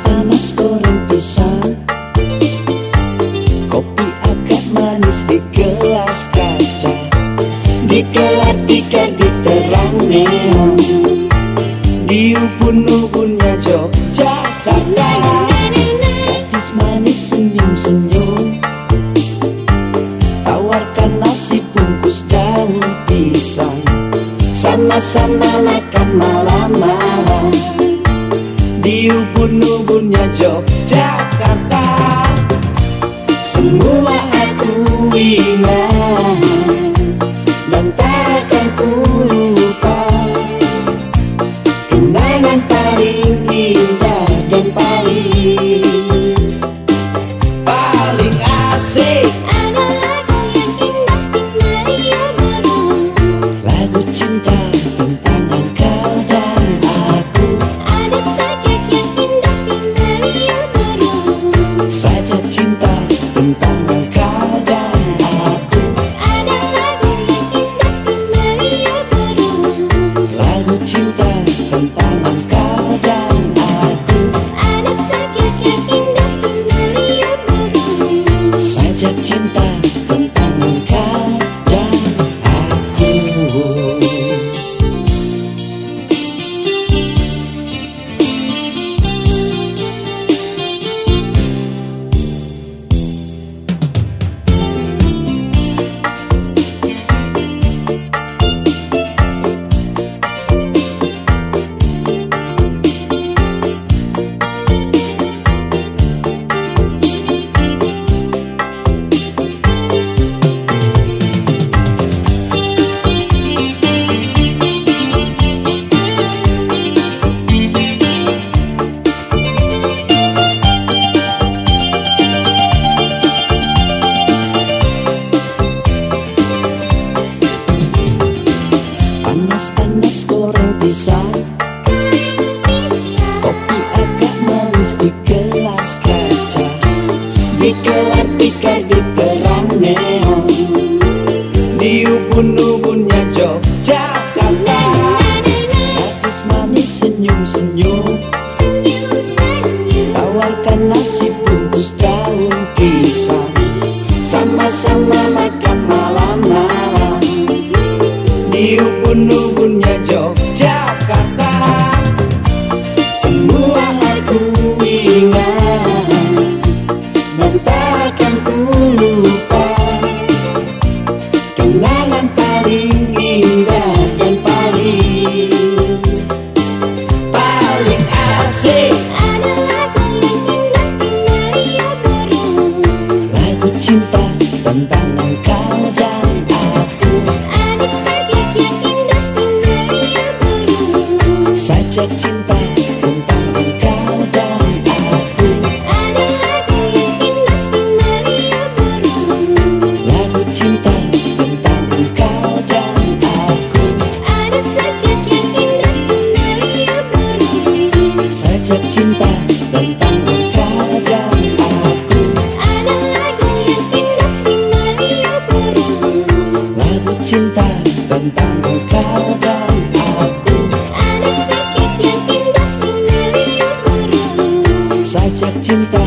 panas goreng pisang. Kopi agak manis di gelas kaca. Di kelar tiga di terang neon. Di ubun-ubunnya Yogyakarta Gadis manis senyum-senyum. Tawarkan nasi bungkus daun pisang. Sama-sama makan malam-malam. Di ubun-ubunnya Yogyakarta Saja cinta tentang engkau dan aku. Lagu cinta tentang engkau dan aku. Saja cinta pisang Kopi agak manis di gelas kaca. Dikelar tikar di terang neon. Di ubun-ubunnya Yogyakarta manis senyum-senyum. Tawarkan nasi bungkus daun pisang. Sama-sama makan malam-malam. Di ubun-ubunnya cinta tentang engkau dan aku. Saja cinta cinta tentang engkau dan aku Saja cinta